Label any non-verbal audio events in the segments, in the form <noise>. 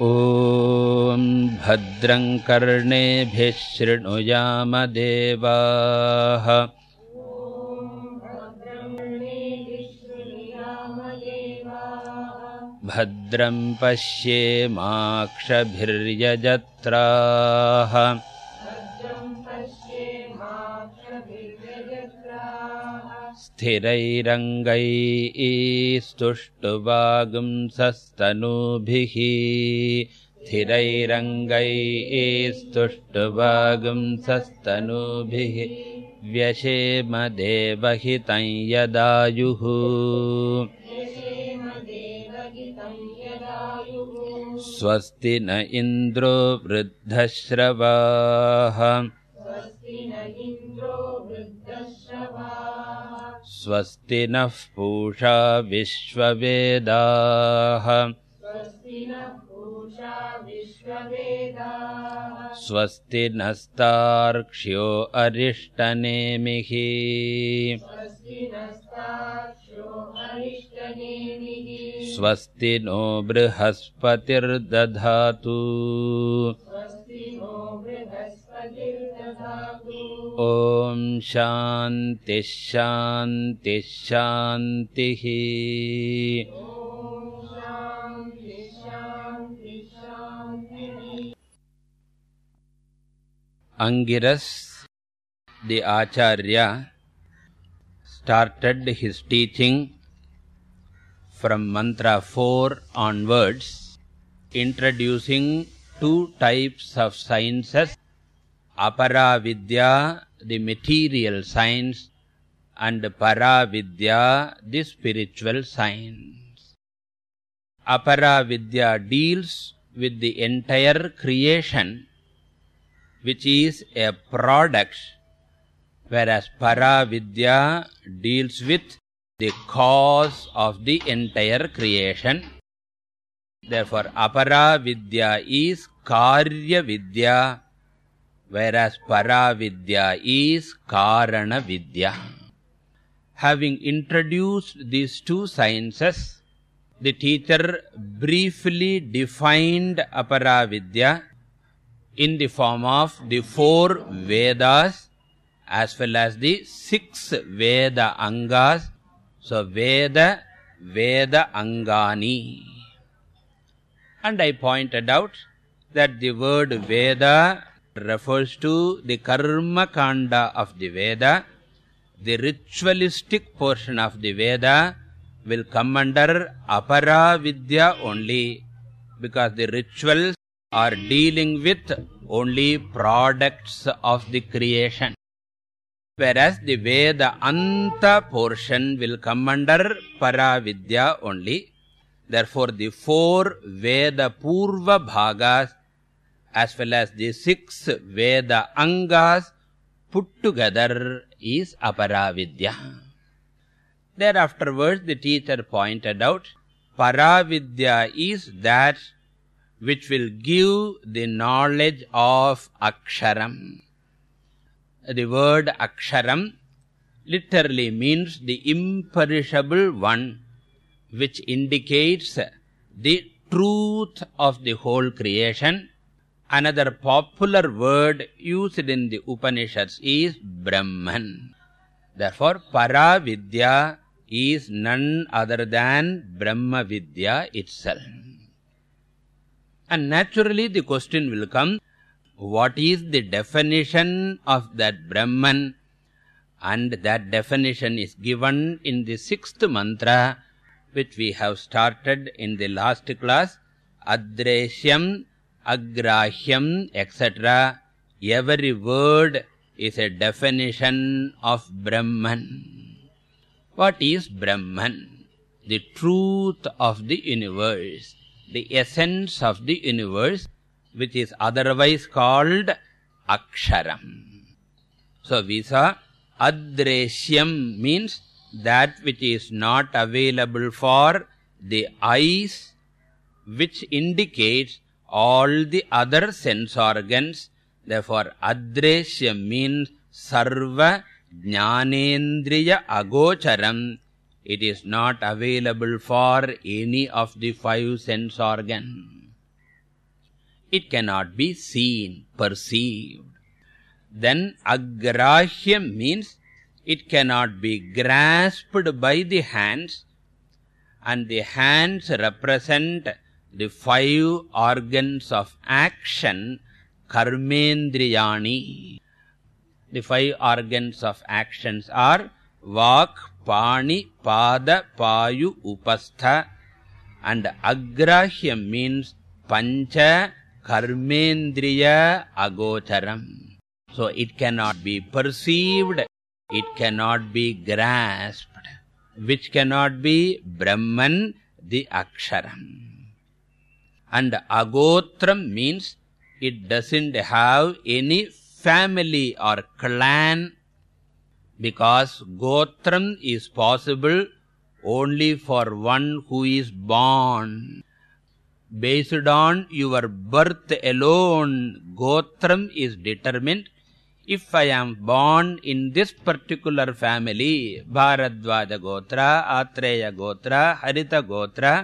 ॐ भद्रं कर्णेभिः शृणुयामदेवाः। भद्रं पश्येमाक्षभिर्यजत्राः स्थिरैरङ्गैस्तुष्टुवागुंसस्तनूभिः स्थिरैरङ्गैस्तुष्टुवागुंसस्तनूभिः व्यशेमदेवहितं यदायुः। स्वस्ति न इन्द्रो वृद्धश्रवाः स्वस्ति नः पूषा विश्ववेदाः। स्वस्ति नस्तार्क्ष्यो अरिष्टनेमिः। स्वस्ति नो बृहस्पतिर्दधातु ॐ शान्ति शान्ति शांति Angiras the acharya started his teaching from mantra four onwards introducing two types of sciences, Aparavidya, the material science, and Paravidya, the spiritual science. Aparavidya deals with the entire creation which is a product whereas paravidya deals with the cause of the entire creation therefore aparavidya is karya vidya whereas para vidya is karana vidya having introduced these two sciences the teacher briefly defined aparavidya in the form of the four vedas as well as the six veda angas. So veda veda angani and i pointed out that the word veda refers to the karma kanda of the veda. The ritualistic portion of the veda will come under apara vidya only because the rituals are dealing with only products of the creation. Whereas the veda anta portion will come under paravidya only therefore the four veda purva bhagas as well as the six veda angas put together is aparavidya. There afterwards the teacher pointed out paravidya is that which will give the knowledge of aksharam. The word aksharam literally means the imperishable one which indicates the truth of the whole creation. Another popular word used in the upanishads is brahman. Therefore para vidya is none other than brahma vidya itself. And naturally the question will come what is the definition of that brahman? And that definition is given in the sixth mantra which we have started in the last class adreshyam agrahyam etc every word is a definition of brahman. What is brahman? The truth of the universe the essence of the universe which is otherwise called aksharam. So we saw adreshyam means that which is not available for the eyes which indicates all the other sense organs. Therefore adreshyam means sarva jnanendriya agocharam. It is not available for any of the five sense organ. It cannot be seen perceived. Then agrahya means it cannot be grasped by the hands and the hands represent the five organs of action karmendriyani. The five organs of actions are vak pani pada payu upastha and agrahya means pancha karmendriya agocharam. So it cannot be perceived it cannot be grasped. Which cannot be? Brahman the aksharam and agotram means it doesn't have any family or clan because gotram is possible only for one who is born. Based on your birth alone gotram is determined if i am born in this particular family bharadwaja gotra atreya gotra harita gotra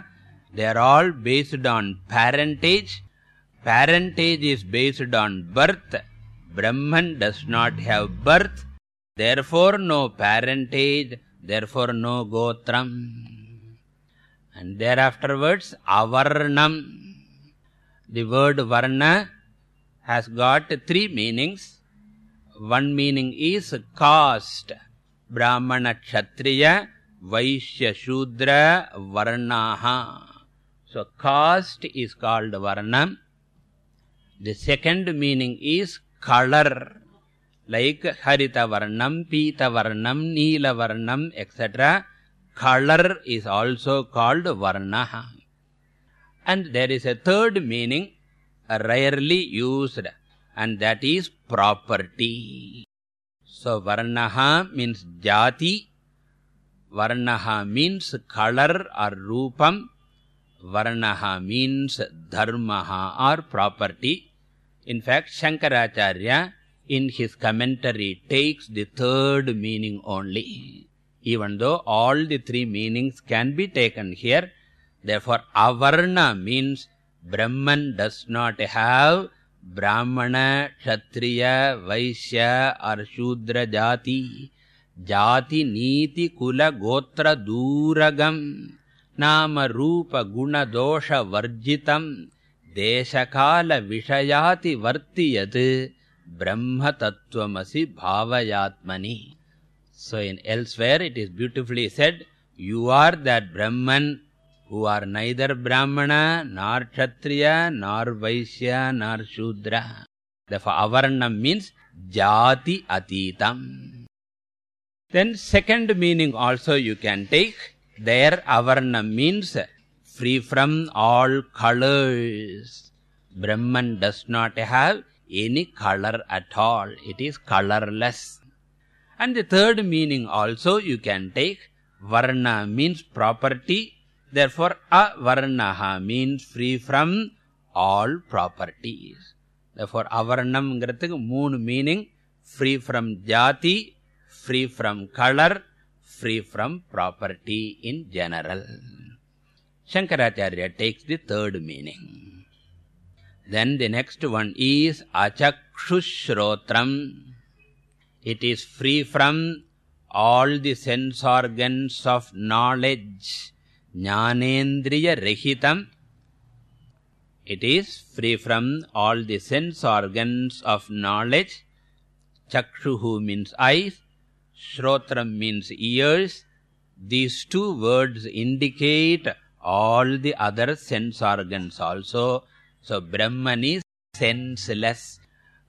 they are all based on parentage. Parentage is based on birth. Brahman does not have birth. Therefore no parentage. Therefore no gotram. And thereafterwards avarnam. The word varna has got three meanings one meaning is caste. Brahmana kshatriya vaishya shudra varnaha so caste is called varna the second meaning is color. Like harita varnam pita varnam neela varnam etc color is also called varna and there is a third meaning rarely used and that is property. So varnaha means jati. Varnaha means color or rupam. Varnaha means dharmaha or property. In fact shankaracharya in his commentary takes the third meaning only. Even though all the three meanings can be taken here therefore avarna means brahman does not have ब्राह्मण क्षत्रिय वैश्य अर्शूद्रजाति जातिनीतिकुलगोत्र दूरगम् नाम रूप यत् ब्रह्मतत्त्वमसि भावयात्मनि। So else where it is beautifully said you are that Brahman who are neither brahmana nor kshatriya nor vaishya nor shudra. Therefore avarnam means jati atitam. Then second meaning also you can take. There avarnam means free from all colors. Brahman does not have any color at all. It is colorless. And the third meaning also you can take. Varna means property therefore avarnaha means free from all properties. Therefore avarnam ngradhukku moon meaning free from jati free from color free from property in general. Shankaracharya takes the third meaning. Then the next one is achakshushrotram. It is free from all the sense organs of knowledge jnanendriya rahitam it is free from all the sense organs of knowledge. Chakshuhu means eyes shrotram means ears. These two words indicate all the other sense organs also. So brahman is senseless.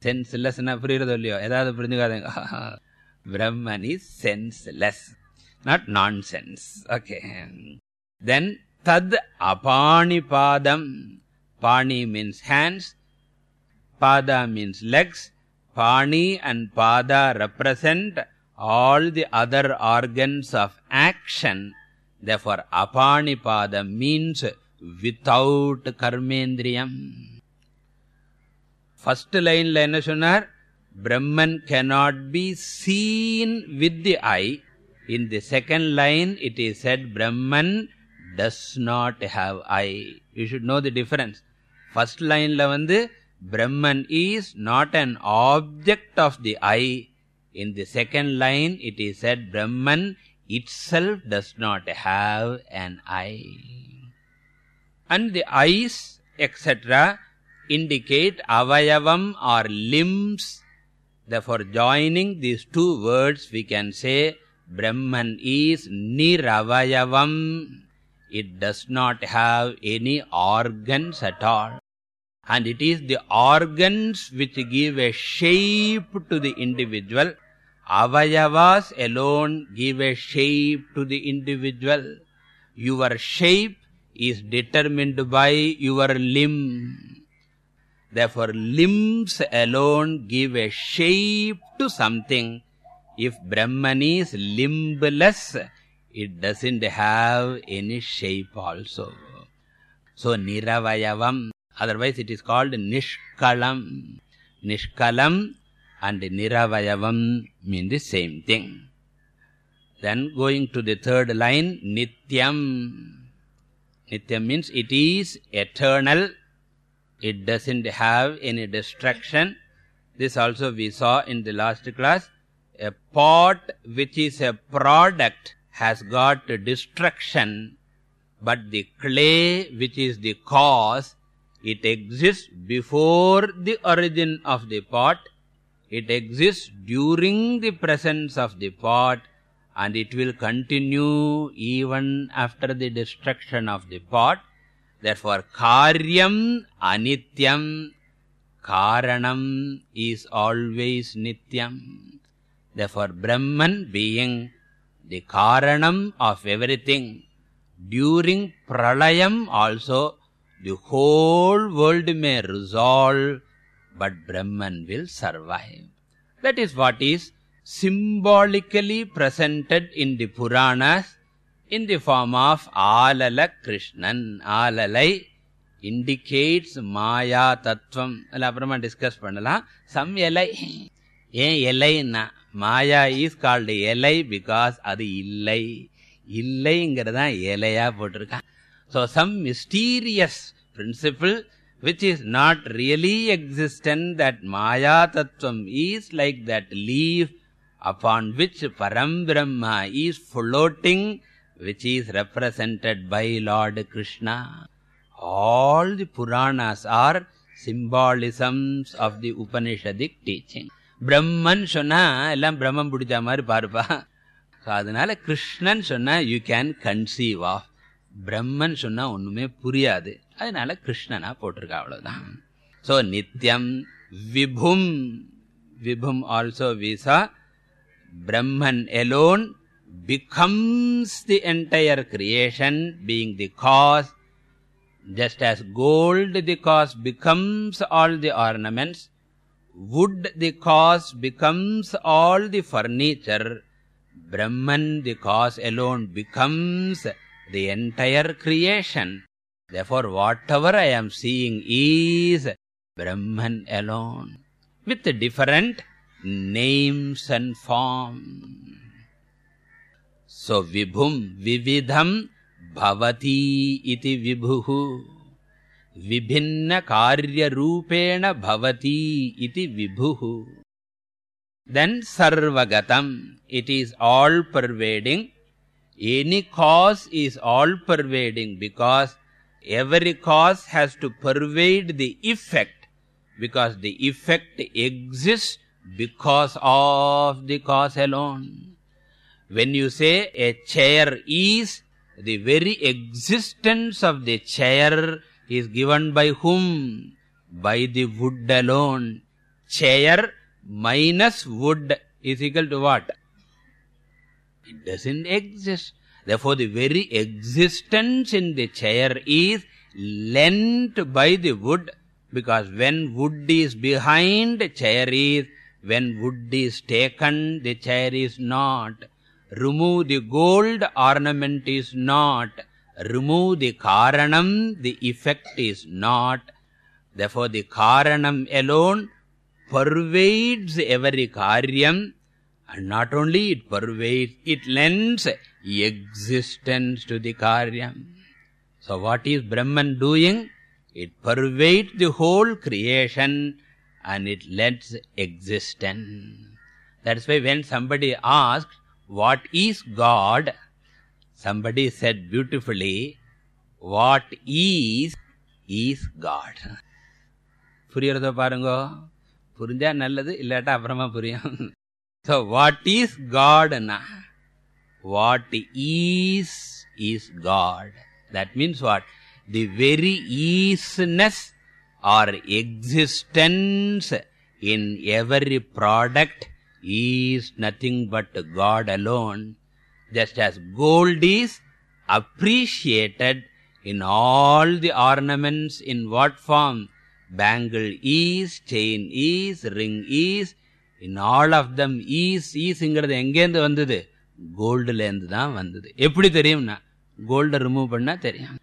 Senseless na puriyadho illiyo edavadhu purinjukadhenga brahman is senseless. Not nonsense. Okay then tad apanipadam pani means hands pada means legs. Pani and pada represent all the other organs of action. Therefore apanipada means without karmendriyam. First line la enna sonnar brahman cannot be seen with the eye. In the second line it is said brahman does not have eye you should know the difference. First line la vandu brahman is not an object of the eye in the second line it is said brahman itself does not have an eye and the eyes etc indicate avayavam or limbs. Therefore joining these two words we can say brahman is niravayavam it does not have any organs at all. And it is the organs which give a shape to the individual. Avayavas alone give a shape to the individual. Your shape is determined by your limb. Therefore limbs alone give a shape to something. If brahman is limbless it doesn't have any shape also. So niravayavam otherwise it is called nishkalam. Nishkalam and niravayavam mean the same thing. Then going to the third line nityam. Nityam means it is eternal. It doesn't have any destruction. This also we saw in the last class. A pot which is a product has got destruction but the clay which is the cause it exists before the origin of the pot. It exists during the presence of the pot and it will continue even after the destruction of the pot. Therefore karyam anityam karanam is always nityam. Therefore brahman being the karanam of everything during pralayam also the whole world may resolve but brahman will survive that is what is symbolically presented in the puranas in the form of alala krishnan alalai indicates maya tattvam alla apparama discuss pannalam some elai ஏன் எலைன்னா மாயா is called எலை because அது இல்லை இல்லைங்கிறதா இலையா போட்டிருக்கான் so some mysterious principle which is not really existent that maya tattvam is like that leaf upon which param brahma is floating which is represented by lord krishna all the puranas are symbolisms of the upanishadic teaching பிரம்மன் சொன்னால் எல்லாம் பிரம்மம் பிடிச்ச மாதிரி பாருப்பா. அதனால கிருஷ்ணன் சொன்னால் you can conceive of Brahman சொன்னால் ஒன்றுமே புரியாது. அதனால கிருஷ்ணனா போட்டிருக்கா அவ்வளோதான் ஸோ நித்யம் விபும் விபும் also visa Brahman alone becomes the entire creation being the cause just as gold the cause becomes all the ornaments. Wood the cause becomes all the furniture brahman the cause alone becomes the entire creation. Therefore whatever i am seeing is brahman alone with different names and form. So vibhum vividham bhavati iti vibhuhu विभिन्न कार्यरूपेण भवति इति विभुः then sarvagatam it is all pervading any cause is all pervading because every cause has to pervade the effect because the effect exists because of the cause alone when you say a chair is the very existence of the chair is given by whom? By the wood alone. Chair minus wood is equal to what? It doesn't exist. Therefore the very existence in the chair is lent by the wood because when wood is behind chair is when wood is taken the chair is not. Remove the gold ornament is not remove the karanam the effect is not. Therefore the karanam alone pervades every karyam and not only it pervades it lends existence to the karyam. So what is brahman doing? It pervades the whole creation and it lets existence. That's why when somebody asks what is god somebody said beautifully what is is god புரியறத பாருங்க புரிஞ்சா நல்லது இல்லாட்டா அப்புறமா புரியும் so what is god na what is is god that means what the very easiness or existence in every product is nothing but god alone Just as gold is appreciated in all the ornaments in what form bangle is chain is ring is in all of them is is இங்கிறது எங்கேருந்து வந்தது கோல்டுல இருந்து தான் வந்தது எப்படி தெரியும்னா கோல்ட remove பண்ணா தெரியும்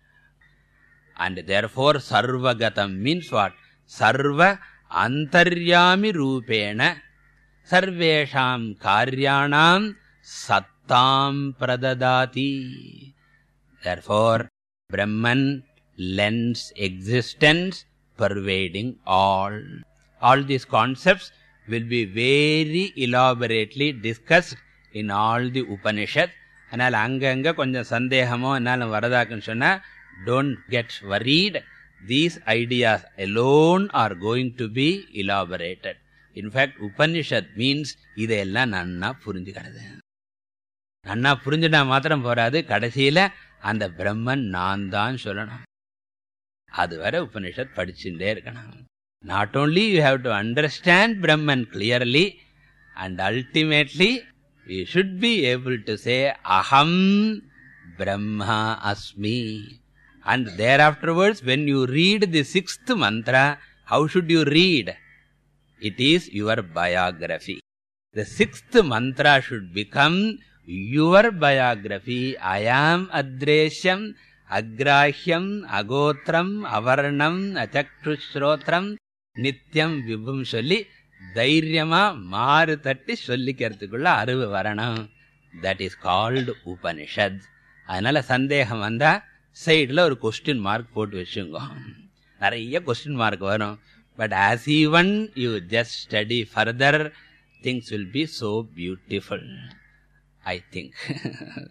and therefore sarvagatam means what sarva antaryami rupena sarvesham karyanam sattam pradadati therefore brahman lends existence pervading all all these concepts will be very elaborately discussed in all the upanishad அதனால அங்கங்க கொஞ்சம் sandehamo enalum வரதாக்குன்னு sonna don't get worried these ideas alone are going to be elaborated in fact upanishad means idella nanna புரிஞ்சுக்கிறது நன்னா புரிஞ்சுட்டா மாத்திரம் போராது கடைசியில் அந்த பிரம்மன் நான் தான் சொல்லணும். அதுவரை உபனிஷத் படிச்சுட்டே இருக்கணும். Not only you have to understand Brahman clearly and ultimately you should be able to say அஹம் பிரம்மா அஸ்மி and there afterwards when you read the sixth mantra how should you read it is your biography the sixth mantra should become your biography அயாம் அத்ரேஷம் அக்ராஹ்யம் அகோத்திரம் அவர்ணம் avarnam achakshushrotram நித்தியம் விபும் சொல்லி தைரியமா மாறு தட்டி சொல்லிக்கிறதுக்குள்ள அறிவு வரணும் தட் இஸ் கால்டு உபனிஷத் அதனால சந்தேகம் வந்தா சைடில் ஒரு கொஸ்டின் மார்க் போட்டு வச்சுங்க. நிறைய கொஸ்டின் மார்க் வரும். But as even you just study further things will be so beautiful i think. <laughs>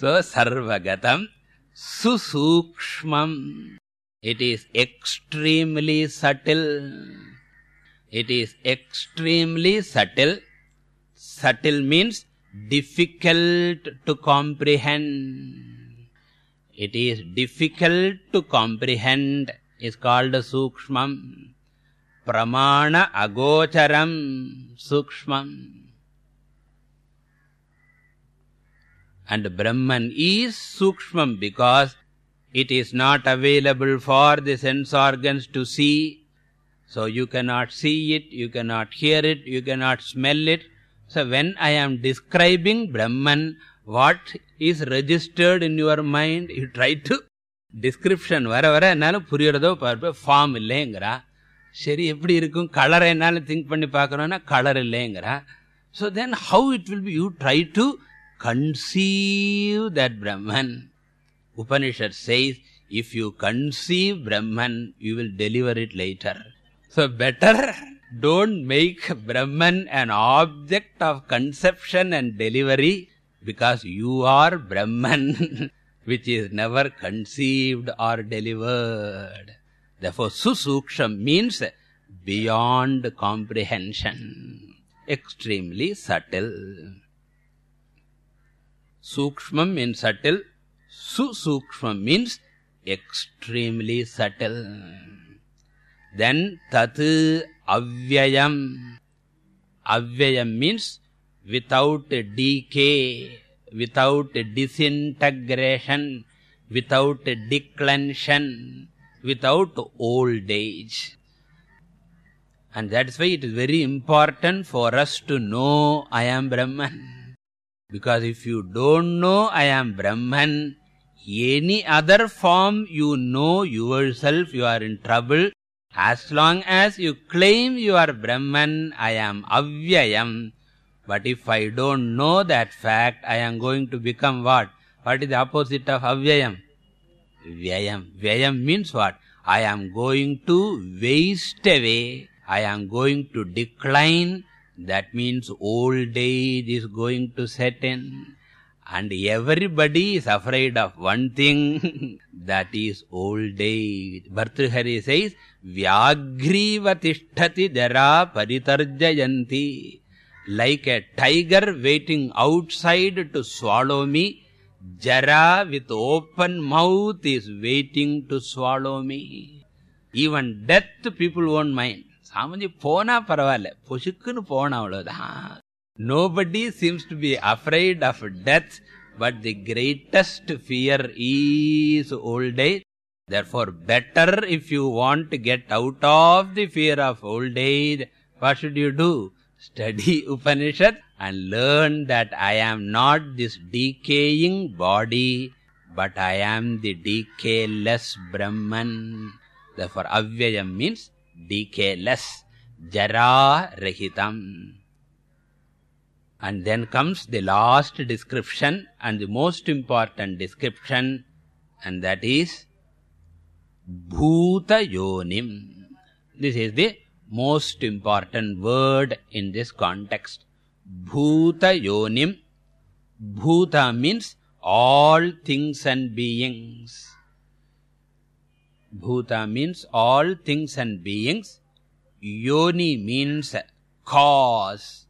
So sarvagatam susukshmam. It is extremely subtle. It is extremely subtle. Subtle means difficult to comprehend. It is difficult to comprehend. Is called sukshmam. Pramana agocharam sukshmam. and brahman is sukshmam because it is not available for the sense organs to see so you cannot see it you cannot hear it you cannot smell it so when i am describing brahman what is registered in your mind you try to description வர வர என்னால புரியறதோ பார்ப்ப form இல்லைங்கிறா சரி எப்படி இருக்கும் கலரை என்னால think பண்ணி பார்க்கறோம்னா கலர் இல்லைங்கிறா so then how it will be you try to conceive that brahman. Upanishad says if you conceive brahman you will deliver it later. So better don't make brahman an object of conception and delivery because you are brahman <laughs> which is never conceived or delivered. Therefore susukshmam means beyond comprehension. Extremely subtle sukshmam means subtle. Susukshmam means extremely subtle. Then tat avyayam. Avyayam means without decay without disintegration without declension without old age. And that's why it is very important for us to know i am brahman because if you don't know i am brahman. Any other form you know yourself you are in trouble. As long as you claim you are brahman i am avyayam. But if i don't know that fact i am going to become what? What is the opposite of avyayam? Vyayam. Vyayam means what? I am going to waste away. I am going to decline that means old age is going to set in and everybody is afraid of one thing <laughs> that is old age bhartrihari says vyagriva tishtati jara paritarjayanti. Like a tiger waiting outside to swallow me jara with open mouth is waiting to swallow me. Even death people won't mind சாமஞ்சி போனா பரவாயில்ல பொசுக்குன்னு போனா அவ்வளவுதான் nobody seems to be afraid of death but the greatest fear is old age therefore better if you want to get out of the fear of old age what should you do study upanishad and learn that i am not this decaying body but i am the decayless brahman therefore avyayam means decayless jara rahitam and then comes the last description and the most important description and that is bhuta yonim. This is the most important word in this context. Bhuta yonim. Bhuta means all things and beings bhuta means all things and beings. Yoni means cause.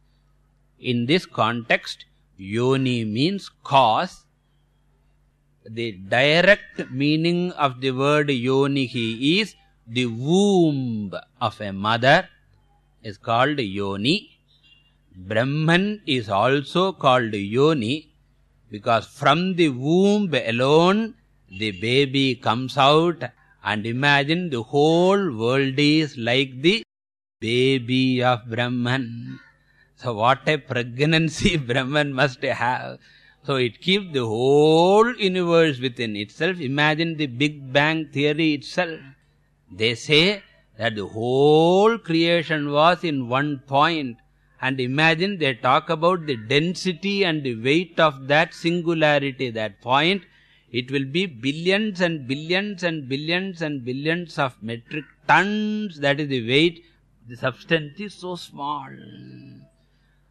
In this context yoni means cause. The direct meaning of the word yonihi is the womb of a mother is called yoni. Brahman is also called yoni because from the womb alone the baby comes out and imagine the whole world is like the baby of brahman. So what a pregnancy <laughs> brahman must have. So it keeps the whole universe within itself. Imagine the big bang theory itself. They say that the whole creation was in one point. And imagine they talk about the density and the weight of that singularity that point it will be billions and billions and billions and billions of metric tons. That is the weight. The substance is so small.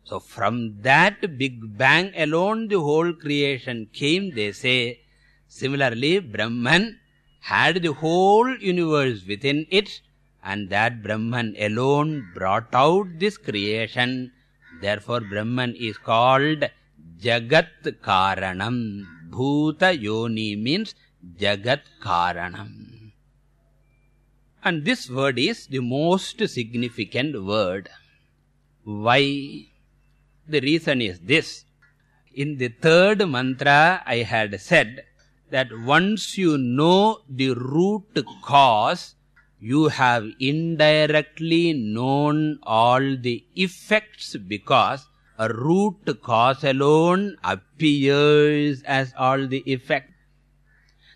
So from that big bang alone the whole creation came they say. Similarly brahman had the whole universe within it and that brahman alone brought out this creation. Therefore brahman is called jagat karanam bhuta yoni means jagat karanam. And this word is the most significant word. Why? The reason is this. In the third mantra i had said that once you know the root cause you have indirectly known all the effects because a root cause alone appears as all the effect.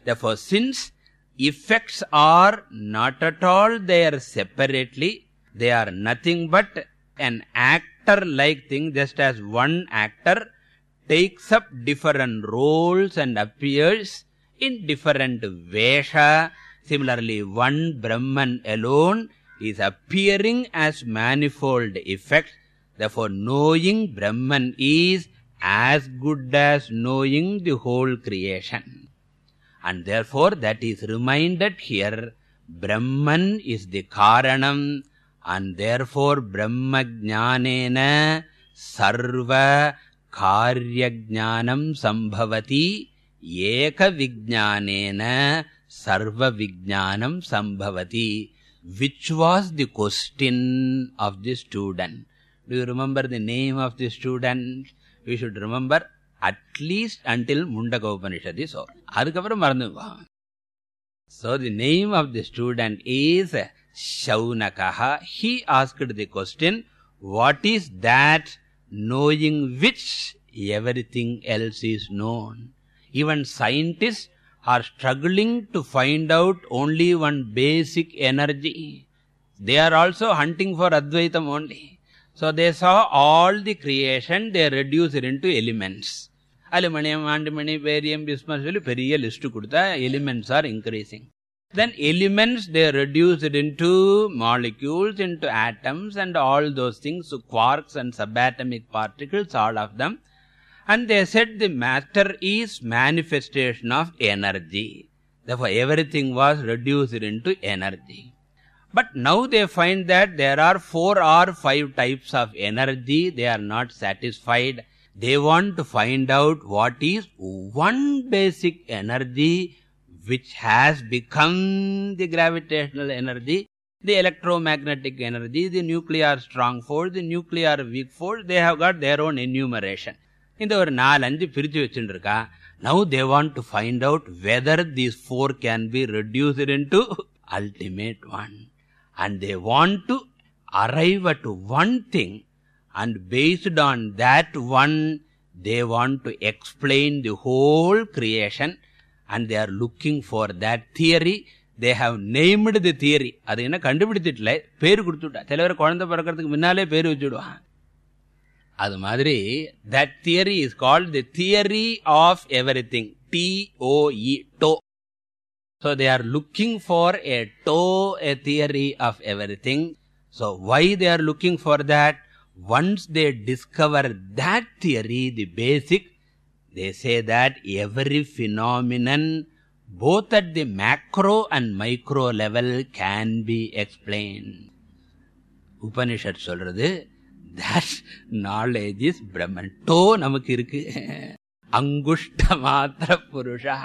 Therefore since effects are not at all there separately they are nothing but an actor like thing just as one actor takes up different roles and appears in different vesha. Similarly one brahman alone is appearing as manifold effects therefore knowing brahman is as good as knowing the whole creation. And therefore that is reminded here brahman is the karanam and therefore brahma sarva karya sambhavati eka vijnanena sarva vijnanam sambhavati which was the question of the student do you remember the name of the student? We should remember at least until mundaka upanishad is adukapra marandu so the name of the student is shaunakaha. He asked the question what is that knowing which everything else is known? Even scientists are struggling to find out only one basic energy. They are also hunting for advaitam only so they saw all the creation, they reduced it into elements. Aluminium, antimony, barium, bismuth, periya list kudutha, elements are increasing. Then elements, they reduced it into molecules, into atoms and all those things, so quarks and subatomic particles, all of them. And they said the matter is manifestation of energy. Therefore, everything was reduced into energy. but now they find that there are four or five types of energy they are not satisfied they want to find out what is one basic energy which has become the gravitational energy the electromagnetic energy the nuclear strong force the nuclear weak force they have got their own enumeration இந்த ஒரு நாலு அஞ்சு பிரிச்சு வச்சுருக்கா now they want to find out whether these four can be reduced into ultimate one and they want to arrive at one thing and based on that one they want to explain the whole creation and they are looking for that theory they have named the theory அது என்ன கண்டுபிடிச்சிட்டல பேரு கொடுத்துட்டா சில பேர் குழந்தை பிறக்கிறதுக்கு முன்னாலே பேரு வச்சுடுவான் அது மாதிரி that theory is called the theory of everything t o e to so they are looking for a to a theory of everything so why they are looking for that once they discover that theory the basic they say that every phenomenon both at the macro and micro level can be explained upanishad சொல்றது that knowledge is brahman to நமக்கு இருக்கு <laughs> அங்குஷ்ட மாத்திர புருஷா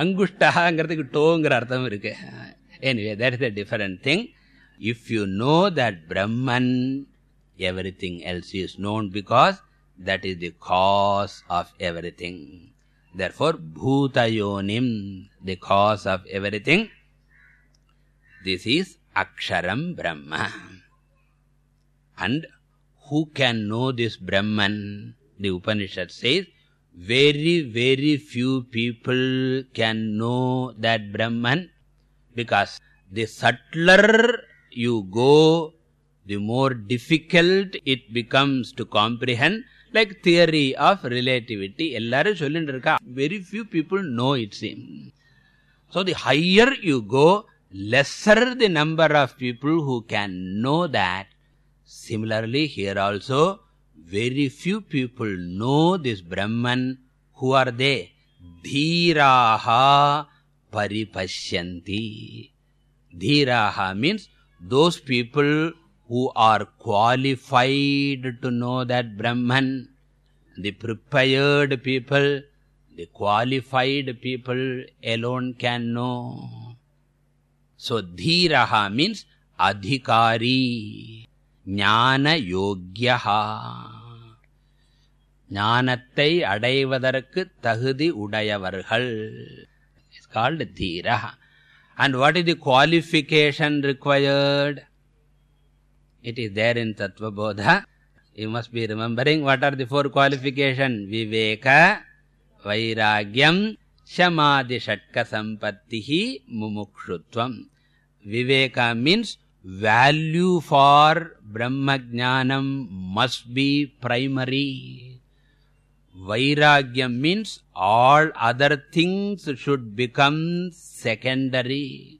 அங்குஷ்டங்கிறதுக்கு டோங்கிற அர்த்தம் இருக்கு anyway that is a different thing if you know that brahman everything else is known because that is the cause of everything therefore bhutayonim the cause of everything this is aksharam brahma and who can know this brahman the upanishad says very very few people can know that brahman because the subtler you go the more difficult it becomes to comprehend. Like theory of relativity ellarum sollindu irukka very few people know it so the higher you go lesser the number of people who can know that. Similarly here also very few people know this brahman who are they. Dhiraha paripashyanti dhiraha means those people who are qualified to know that brahman. The prepared people the qualified people alone can know. So dhiraha means adhikari ஞான யோக்கியா ஞானத்தை அடைவதற்கு தகுதி உடையவர்கள் it's called தீரா and what is the qualification required it is there in tattva bodha you must be remembering what are the four qualification viveka vairagyam shamadhi shatka sampattihi mumukshutvam viveka means value for brahma jnanam must be primary. Vairagyam means all other things should become secondary.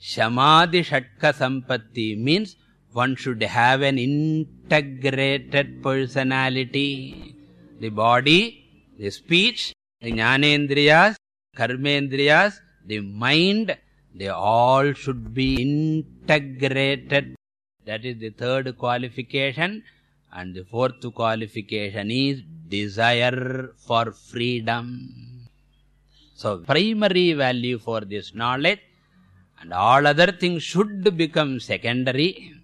Shamadhi shatka sampatti means one should have an integrated personality. The body the speech the jnanendriyas karmendriyas the mind they all should be integrated. That is the third qualification. And the fourth qualification is desire for freedom. So primary value for this knowledge. And all other things should become secondary.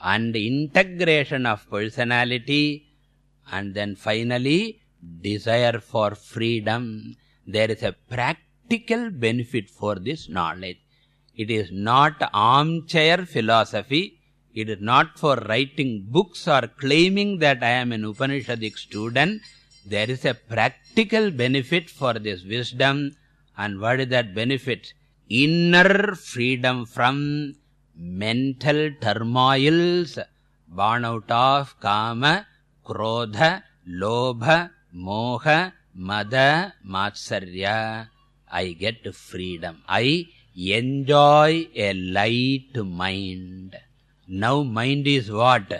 And integration of personality. And then finally desire for freedom. There is a practical benefit for this knowledge. It is not armchair philosophy. It is not for writing books or claiming that i am an upanishadic student. There is a practical benefit for this wisdom. And what is that benefit? Inner freedom from mental turmoils born out of kama krodha lobha moha mada matsarya i get freedom. I enjoy a light mind. Now mind is what?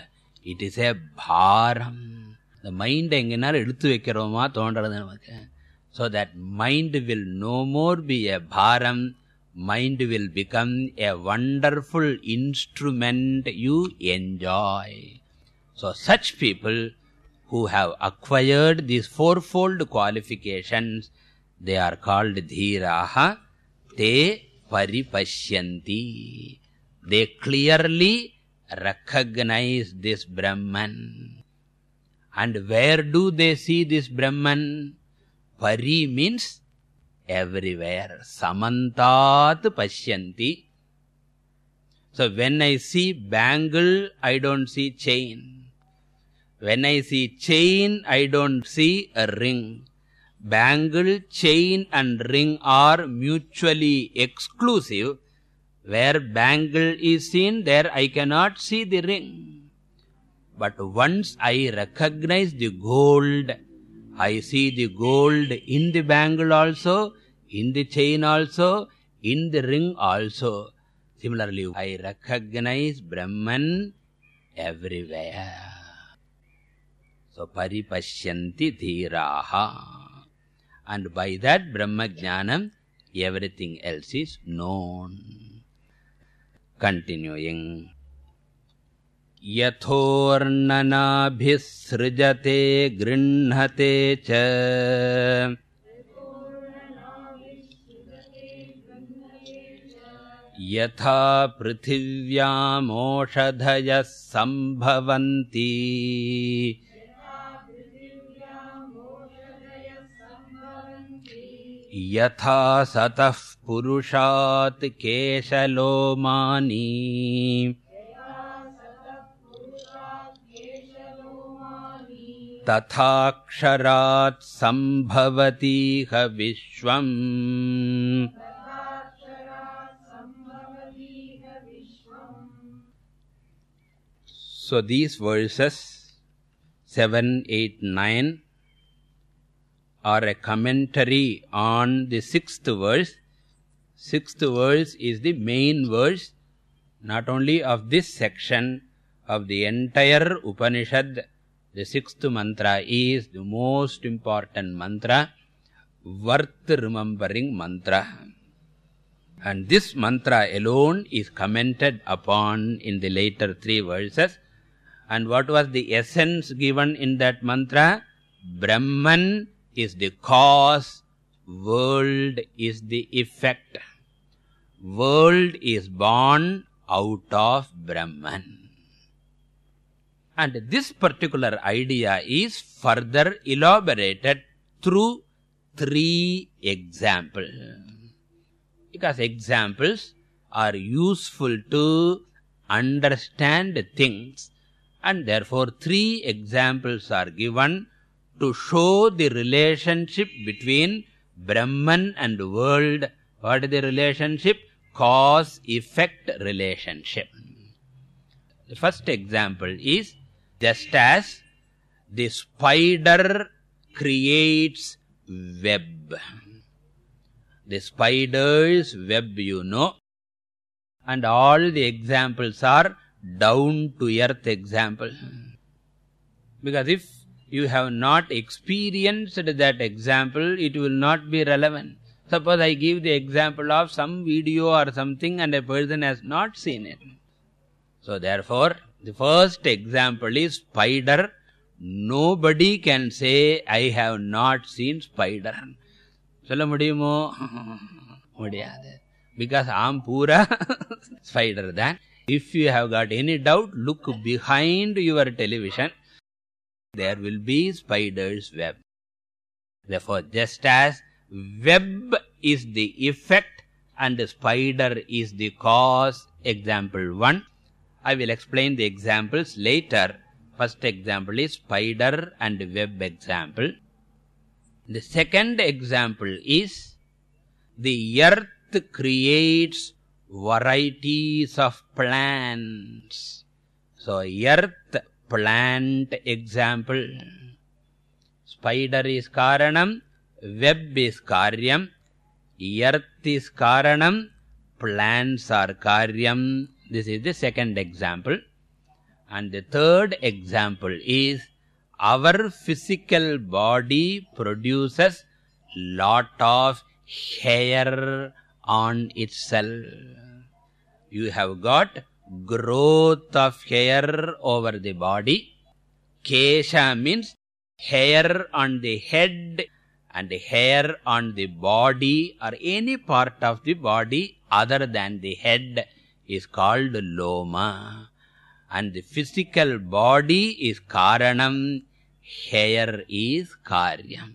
It is a bharam. The mind enganaal eduthu vekkroma thondradhu namakku so that mind will no more be a bharam. Mind will become a wonderful instrument you enjoy. So such people who have acquired these fourfold qualifications they are called dhiraha. Te paripashyanti they clearly recognize this brahman. And where do they see this brahman? Pari means everywhere. Samantat pashyanti so when i see bangle i don't see chain. When i see chain i don't see a ring bangle chain and ring are mutually exclusive. Where bangle is seen there i cannot see the ring. But once i recognize the gold i see the gold in the bangle also in the chain also in the ring also. Similarly i recognize brahman everywhere. So paripashyanti dhiraha and by that brahma jnanam everything else is known. Continuing. यथोर्णनाभिसृजते गृह्णते च यथा पृथिव्यामोषधयः सम्भवन्ति यथा सतः पुरुषात् केशलोमानी। तथाक्षरात् सम्भवतीह विश्वम्। So these verses 7 8 9 are a commentary on the sixth verse. Sixth verse is the main verse not only of this section of the entire upanishad. The sixth mantra is the most important mantra worth remembering mantra. And this mantra alone is commented upon in the later three verses. And what was the essence given in that mantra? Brahman is the cause world is the effect. World is born out of brahman. And this particular idea is further elaborated through three examples. Because examples are useful to understand things and therefore three examples are given to show the relationship between brahman and world. What is the relationship? Cause effect relationship. The first example is just as the spider creates web. The spider's web you know and all the examples are down to earth example. Because if you have not experienced that example it will not be relevant suppose i give the example of some video or something and a person has not seen it so therefore the first example is spider nobody can say i have not seen spider சொல்ல முடியுமோ <laughs> முடியாது because am pura spider தான் if you have got any doubt look behind your television there will be spider's web. Therefore just as web is the effect and spider is the cause example 1 i will explain the examples later. First example is spider and web example. The second example is the earth creates varieties of plants. So earth plant example. Spider is karanam web is karyam earth is karanam plants are karyam. This is the second example. And the third example is our physical body produces lot of hair on itself. You have got growth of hair over the body. Kesha means hair on the head and hair on the body or any part of the body other than the head is called loma. And the physical body is karanam hair is karyam.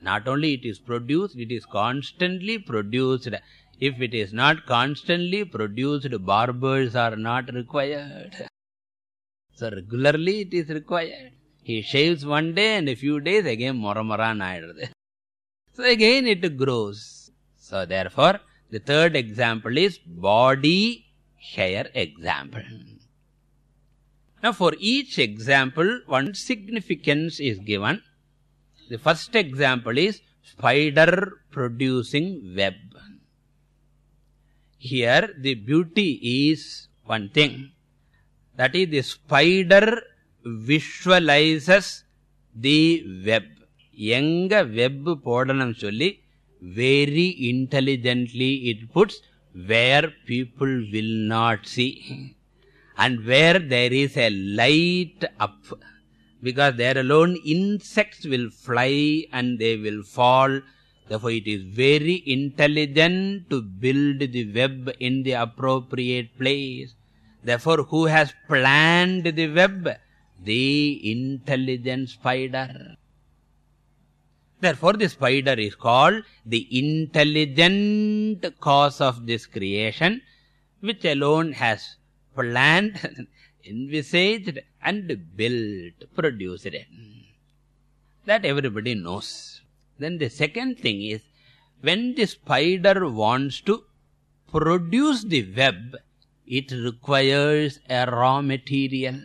Not only it is produced it is constantly produced if it is not constantly produced barbers are not required. So regularly it is required. He shaves one day and a few days again moramaran aayirudhu. So again it grows. So therefore the third example is body hair example. Now for each example one significance is given. The first example is spider producing web here the beauty is one thing that is the spider visualizes the web எங்க web போடணும் சொல்லி very intelligently it puts where people will not see and where there is a light up because there alone insects will fly and they will fall therefore it is very intelligent to build the web in the appropriate place. Therefore who has planned the web? The intelligent spider. Therefore the spider is called the intelligent cause of this creation which alone has planned <laughs> envisaged and built produced it. That everybody knows then the second thing is when the spider wants to produce the web it requires a raw material.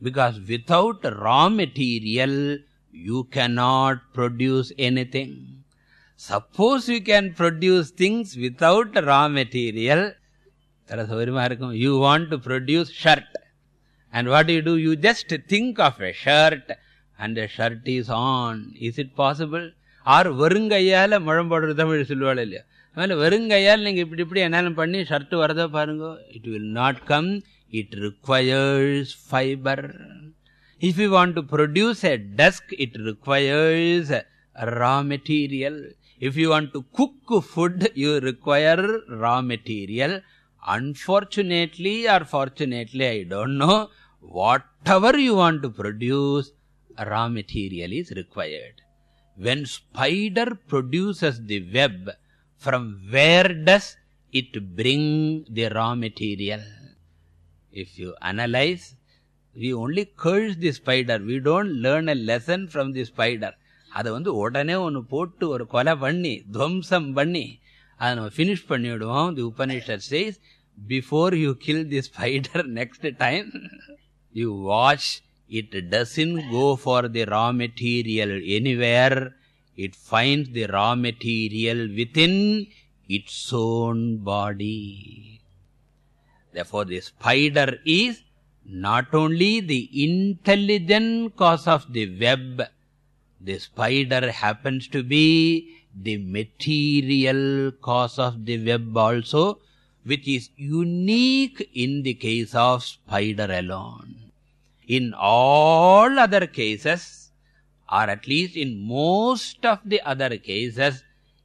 Because without raw material you cannot produce anything. Suppose you can produce things without raw material. You want to produce shirt. And what do you do? You just think of a shirt and the shirt is on. Is it possible ஆறு வெறுங்கையால முழம்போடுற தமிழ் சொல்லுவாள் இல்லையா அதனால வெறுங்கையால் நீங்க இப்படி இப்படி என்னாலும் பண்ணி shirt வரத பாருங்க it will not come it requires fiber if you want to produce a desk it requires raw material if you want to cook food you require raw material unfortunately or fortunately i don't know whatever you want to produce raw material is required when spider produces the web from where does it bring the raw material if you analyze we only curse the spider we don't learn a lesson from the spider அதை வந்து உடனே ஒன்று போட்டு ஒரு கொலை பண்ணி துவம்சம் பண்ணி அதை நம்ம ஃபினிஷ் பண்ணிவிடுவோம் தி Upanishad chase before you kill the spider <laughs> next time you watch it doesn't go for the raw material anywhere. It finds the raw material within its own body. Therefore the spider is not only the intelligent cause of the web the spider happens to be the material cause of the web also which is unique in the case of spider alone in all other cases or at least in most of the other cases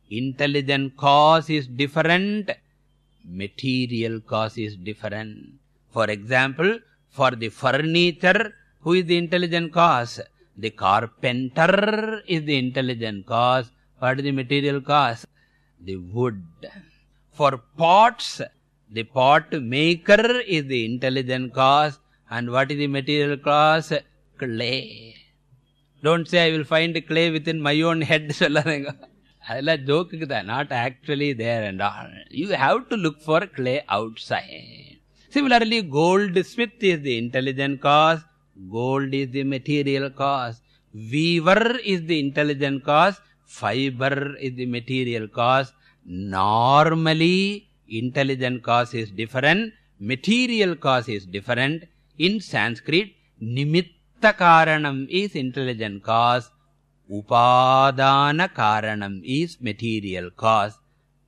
intelligent cause is different material cause is different. For example for the furniture who is the intelligent cause? The carpenter is the intelligent cause. What is the material cause? The wood. For pots the pot maker is the intelligent cause and what is the material class? Clay. Don't say I will find clay within my own head. <laughs> Adela joke not actually there and all. You have to look for clay outside. Similarly, goldsmith is the intelligent cause. Gold is the material cause. Weaver is the intelligent cause. Fiber is the material cause. Normally, intelligent cause is different. Material cause is different. In sanskrit nimitta karanam is intelligent cause upadana karanam is material cause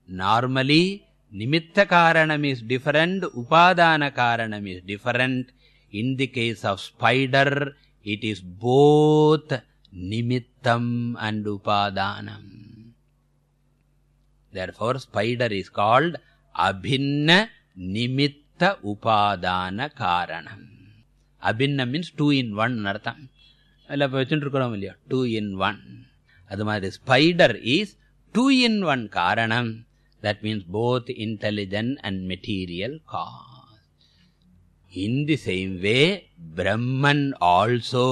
normally nimitta karanam is different upadana karanam is different in the case of spider it is both nimittam and upadanam therefore spider is called abhinna nimitta upadana karanam abhinna means two in one nartham alla vechundirukom illaya two in one. adu mari spider is two in one karanam that means both intelligent and material cause. In the same way brahman also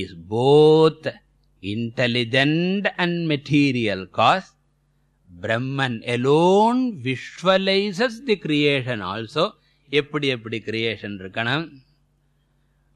is both intelligent and material cause. Brahman alone visualizes the creation also eppadi eppadi creation irukanam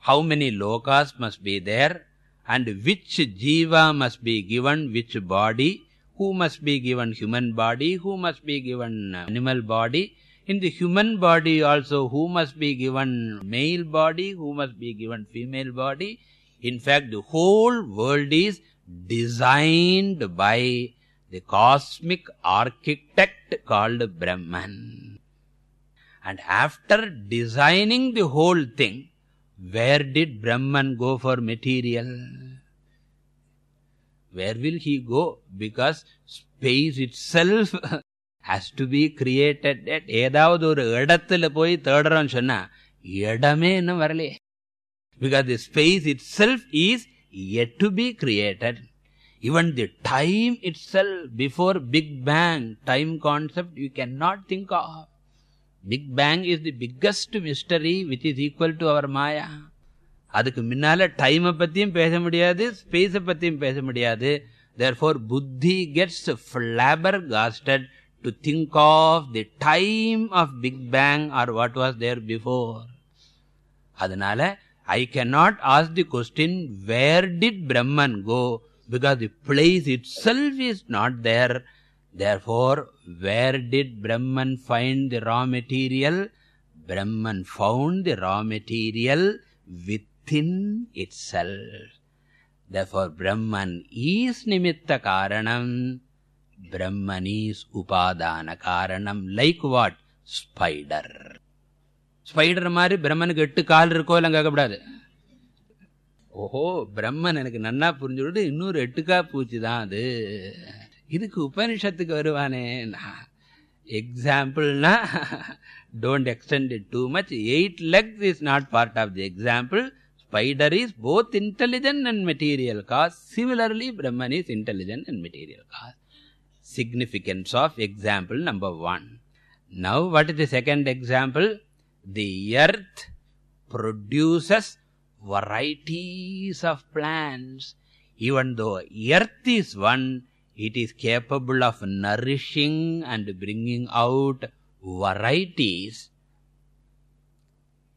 how many lokas must be there? And which jiva must be given which body? Who must be given human body? Who must be given animal body? In the human body also who must be given male body? Who must be given female body? In fact the whole world is designed by the cosmic architect called brahman and after designing the whole thing where did brahman go for material where will he go because space itself <laughs> has to be created at ஏதாவது ஒரு இடத்துல போய் தேடுறோம் சொன்னா இடமே இன்னும் வரலையே because the space itself is yet to be created even the time itself before big bang time concept you cannot think of big bang is the biggest mystery which is equal to our maya அதுக்கு முன்னால time பத்தியும் பேச முடியாது space பத்தியும் பேச முடியாது therefore buddhi gets flabbergasted to think of the time of big bang or what was there before அதனால i cannot ask the question where did brahman go because the place itself is not there Therefore where did brahman find the raw material brahman found the raw material within itself therefore brahman is nimitta karanam brahman is upadana karanam like what spider spider மாதிரி பிரம்மனுக்கு எட்டு கால் இருக்கோ இல்லை கேட்கக்கூடாது ஓஹோ பிரம்மன் எனக்கு நன்னா புரிஞ்சுவிட்டு இன்னொரு எட்டுக்கா பூச்சி தான் அது இதுக்கு உபனிஷத்துக்கு வருவானே எக்ஸாம்பிள்னா don't extend it too much eight legs is not part of the example spider is both intelligent and material cause similarly brahman is intelligent and material cause significance of example number 1 now what is the second example the earth produces varieties of plants even though earth is one it is capable of nourishing and bringing out varieties.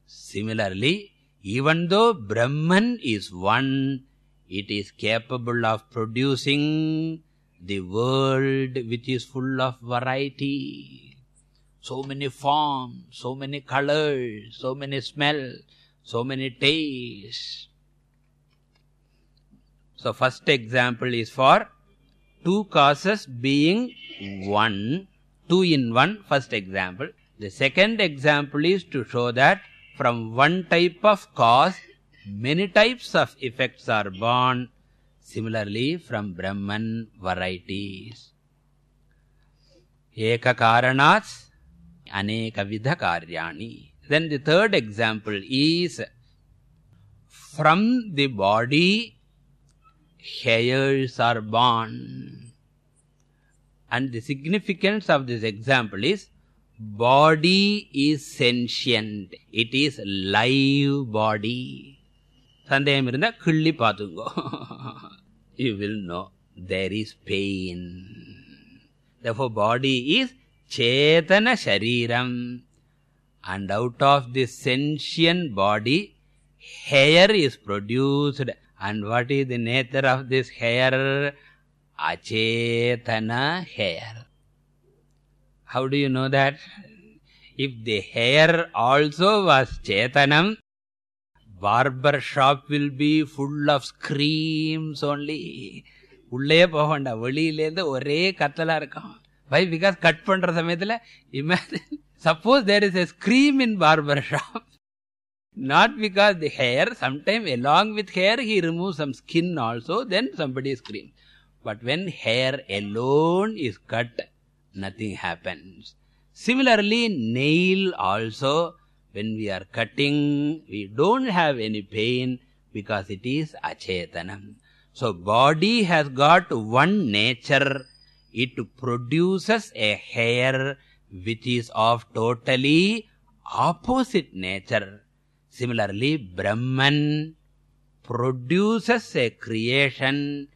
Similarly even though brahman is one it is capable of producing the world which is full of variety so many forms so many colors so many smells so many tastes. So first example is for two causes being one two in one first example. The second example is to show that from one type of cause many types of effects are born. Similarly from brahman varieties. Eka karanat aneka vidha karyani. Then the third example is from the body hairs are born and the significance of this example is body is sentient it is live body சந்தேகம் இருந்தா கிள்ளி பாத்துங்கோ you will know there is pain therefore body is chetana shariram and out of this sentient body hair is produced And what is the nature of this hair achetana hair how do you know that if the hair also was chetanam barber shop will be full of screams only உள்ளே போக வேண்டாம் வெளியிலேருந்து ஒரே கத்தலாக இருக்கும் by because cut பண்ணுற சமயத்தில் imagine suppose there is a scream in barber shop not because the hair sometime along with hair he removes some skin also then somebody screams but when hair alone is cut nothing happens. Similarly nail also when we are cutting we don't have any pain because it is achetanam. So body has got one nature. It produces a hair which is of totally opposite nature similarly brahman produces a creation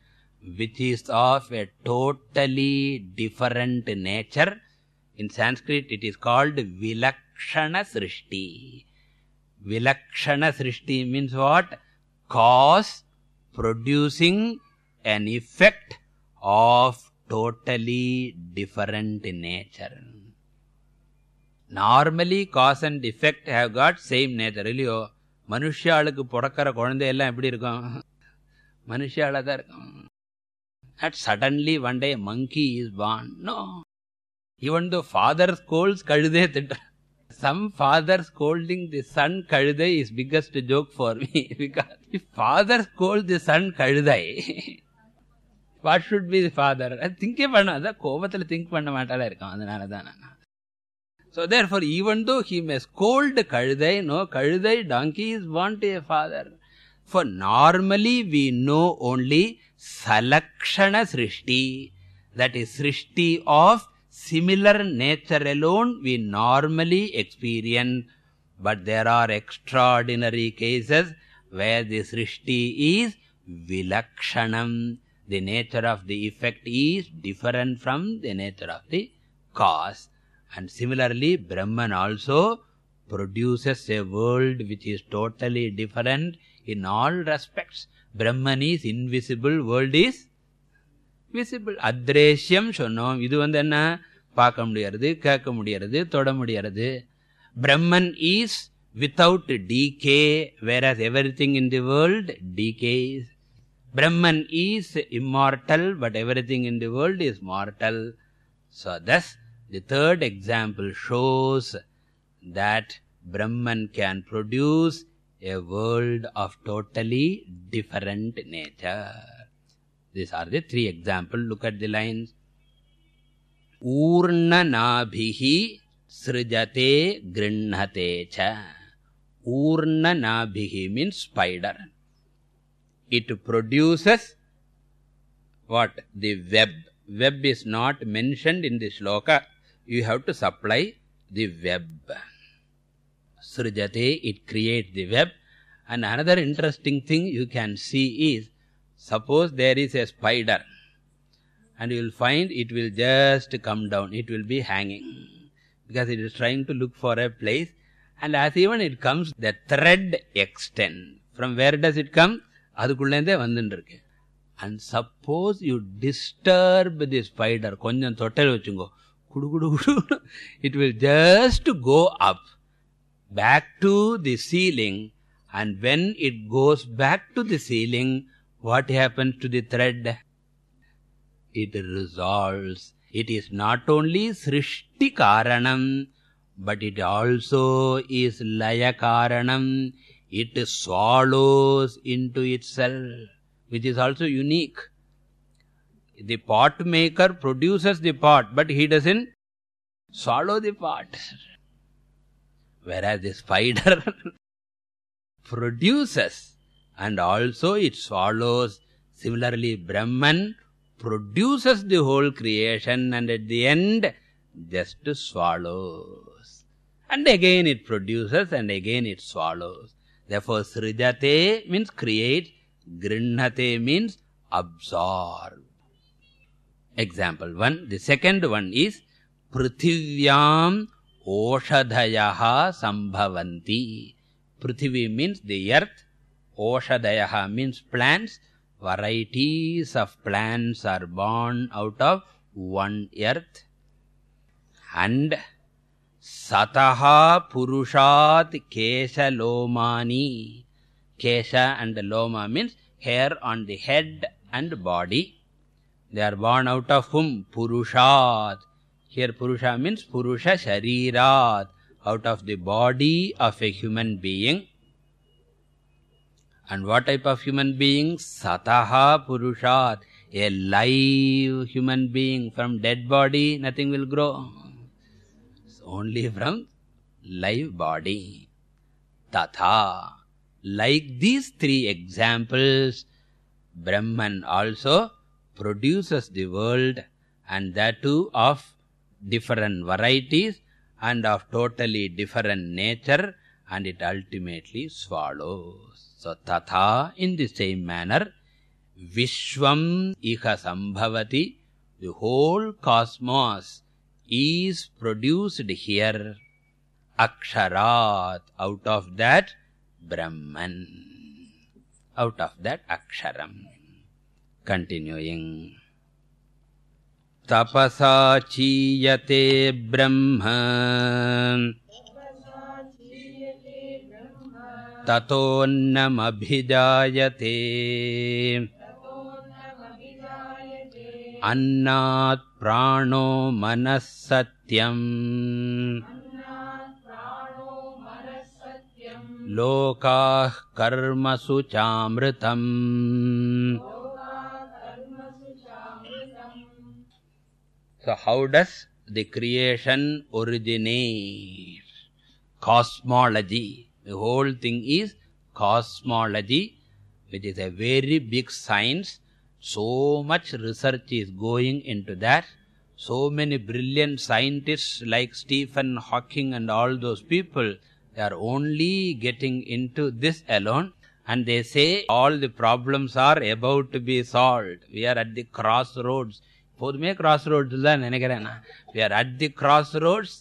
which is of a totally different nature. In sanskrit it is called vilakshana srishti. Vilakshana srishti means what? Cause producing an effect of totally different nature normally cause and effect have got same nature இல்லையோ? மனுஷாளுக்கு பிறக்கிற குழந்தை எல்லாம் எப்படி இருக்கும்? மனுஷால தான் இருக்கும். Not suddenly one day monkey is born no even though father scolds கழுதே திட்ட some father scolding the son கழுதை is biggest joke for me because father scold the son கழுதை what should be the father திங்கே பண்ண அதான் கோபத்தில் think பண்ண மாட்டால இருக்கும் அதனால தான் நான். So therefore even though he may scold kaludai no kaludai donkey is want a father. For normally we know only salakshana srishti. That is srishti of similar nature alone we normally experience. But there are extraordinary cases where the srishti is vilakshanam the nature of the effect is different from the nature of the cause and similarly brahman also produces a world which is totally different in all respects brahman is invisible world is visible adreshyam சொன்னோம் இது வந்து என்ன பார்க்க முடியாது கேட்க முடியாது தொட முடியாது brahman is without decay whereas everything in the world decays brahman is immortal but everything in the world is mortal so thus the third example shows that Brahman can produce a world of totally different nature. These are the three examples. Look at the lines. Urnanabhihi srijate grihnate cha. Urnanabhihi means spider. It produces what? The web. Web is not mentioned in this shloka you have to supply the web srijate it creates the web and another interesting thing you can see is suppose there is a spider and you will find it will just come down it will be hanging because it is trying to look for a place and as even it comes the thread extend from where does it come அதுக்குள்ளேருந்தே வந்துட்டு இருக்கு and suppose you disturb the spider கொஞ்சம் தொட்டல் வச்சுங்கோ குடு குடு குடு it will just go up back to the ceiling. And when it goes back to the ceiling what happens to the thread? It resolves. It is not only srishti karanam but it also is laya karanam. It swallows into itself which is also unique the pot maker produces the pot but he doesn't swallow the pot. Whereas the spider <laughs> produces and also it swallows. Similarly brahman produces the whole creation and at the end just swallows. And again it produces and again it swallows. Therefore srijate means create grihnate means absorb example 1 the second one is prithivyam oshadhayaha sambhavanti. Prithvi means the earth. Oshadayaha means plants. Varieties of plants are born out of one earth. And sataha purushat kesha lomani. Kesha and loma means hair on the head and body they are born out of whom? Purushat here purusha means purusha sharirat. Out of the body of a human being. And what type of human being? Sataha purushat a live human being. From dead body nothing will grow. It's only from live body. Tatha. Like these three examples brahman also produces the world and that too of different varieties and of totally different nature and it ultimately swallows. So tatha in the same manner vishwam iha sambhavati the whole cosmos is produced here aksharat out of that brahman out of that aksharam continuing. तपसा चीयते ब्रह्म ततोऽन्नमभिजायते अन्नात् प्राणो मनः सत्यम् लोकाः कर्मसु चामृतम् so how does the creation originate? Cosmology. The whole thing is cosmology which is a very big science. So much research is going into that. So many brilliant scientists like stephen hawking and all those people they are only getting into this alone. And they say all the problems are about to be solved. We are at the crossroads எப்போதுமே crossroads தான் நினைக்கிறேன் நான். We are at the crossroads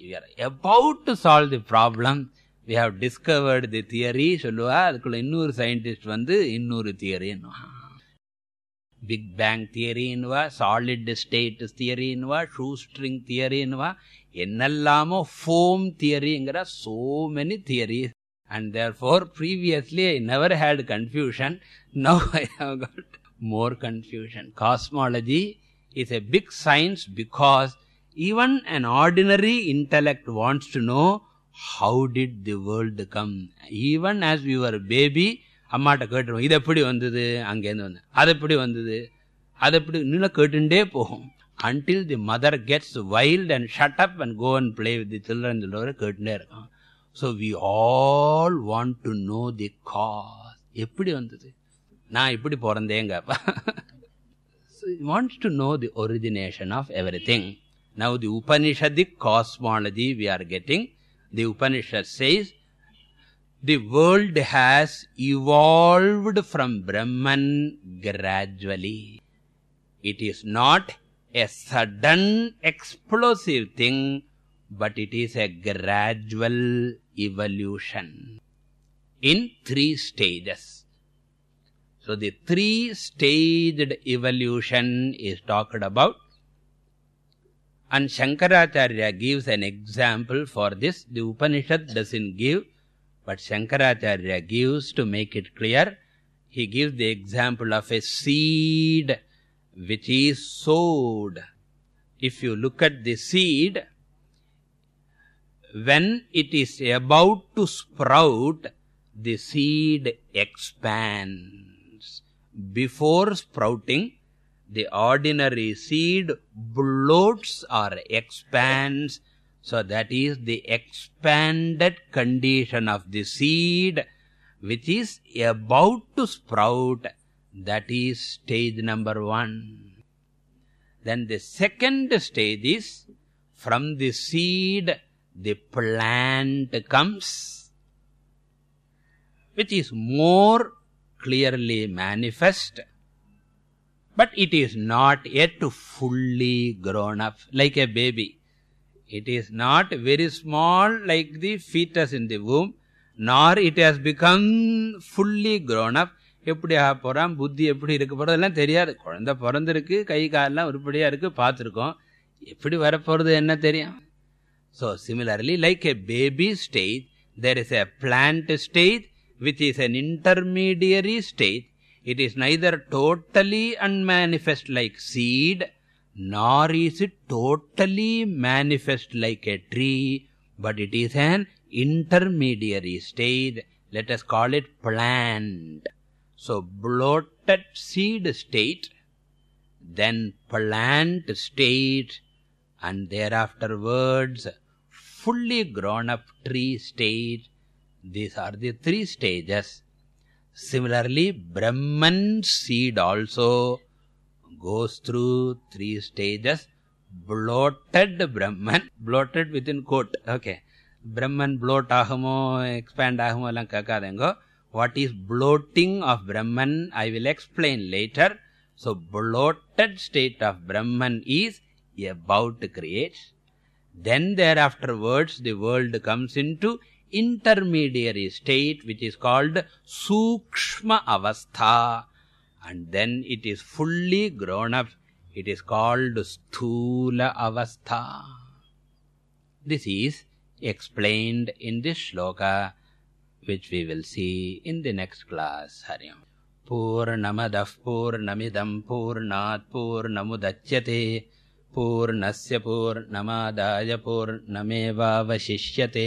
we are about to solve the problem we have discovered the theory சொல்லுவா? அதுக்குள்ள இன்னொரு scientist வந்து இன்னொரு தியரின்னுவா பிக் பேங் தியரின்னுவா சாலிட் ஸ்டேட் தியரின்னுவா ஷூ ஸ்ட்ரிங் தியரின்னுவா என்னெல்லாமோ foam தியரிங்கிற so many theory and therefore previously I never had confusion now I have got more confusion cosmology is a big science because even an ordinary intellect wants to know how did the world come even as we were a baby அம்மாட்ட கேட்டுருவோம் இது எப்படி வந்தது அங்கேருந்து வந்து அது எப்படி வந்தது அது எப்படி இன்னும் கேட்டுட்டே போகும் until the mother gets wild and shut up and go and play with the children சொல்லுவாரு கேட்டுட்டே இருக்கான் so we all want to know the cause எப்படி வந்தது நான் இப்படி பிறந்தேங்க so he wants to know the origination of everything now the upanishadic cosmology we are getting the upanishad says the world has evolved from brahman gradually it is not a sudden explosive thing but it is a gradual evolution in three stages so the three staged evolution is talked about. And shankaracharya gives an example for this. The upanishad doesn't give but shankaracharya gives to make it clear. He gives the example of a seed which is sowed. If you look at the seed when it is about to sprout the seed expands before sprouting the ordinary seed bloats or expands. So that is the expanded condition of the seed which is about to sprout. That is stage number 1 then the second stage is from the seed the plant comes which is more clearly manifest but it is not yet fully grown up like a baby it is not very small like the fetus in the womb nor it has become fully grown up எப்படி ஆக போகிறான் புத்தி எப்படி இருக்க போகிறது எல்லாம் தெரியாது குழந்த பிறந்திருக்கு கை காலெலாம் உருப்படியாக இருக்குது பார்த்துருக்கோம் எப்படி வரப்போகிறது என்ன தெரியும் so similarly like a baby stage there is a plant stage which is an intermediary state. It is neither totally unmanifest like seed nor is it totally manifest like a tree but it is an intermediary stage let us call it plant. So bloated seed state then plant state and thereafterwards fully grown up tree state these are the three stages. Similarly brahman seed also goes through three stages. Bloated brahman. Bloated within quote okay. Brahman bloat agumo expand agumo ella kakadhengo what is bloating of brahman? I will explain later. So bloated state of brahman is about to create. Then thereafterwards the world comes into intermediary state which is called sukshma avastha and then it is fully grown up it is called sthula avastha this is explained in this shloka which we will see in the next class hari om पूर्णमदः पूर्णमिदम् पूर्णात् पूर्णमुदच्यते पूर्णस्य पूर्णमादाय पूर्णमेवावशिष्यते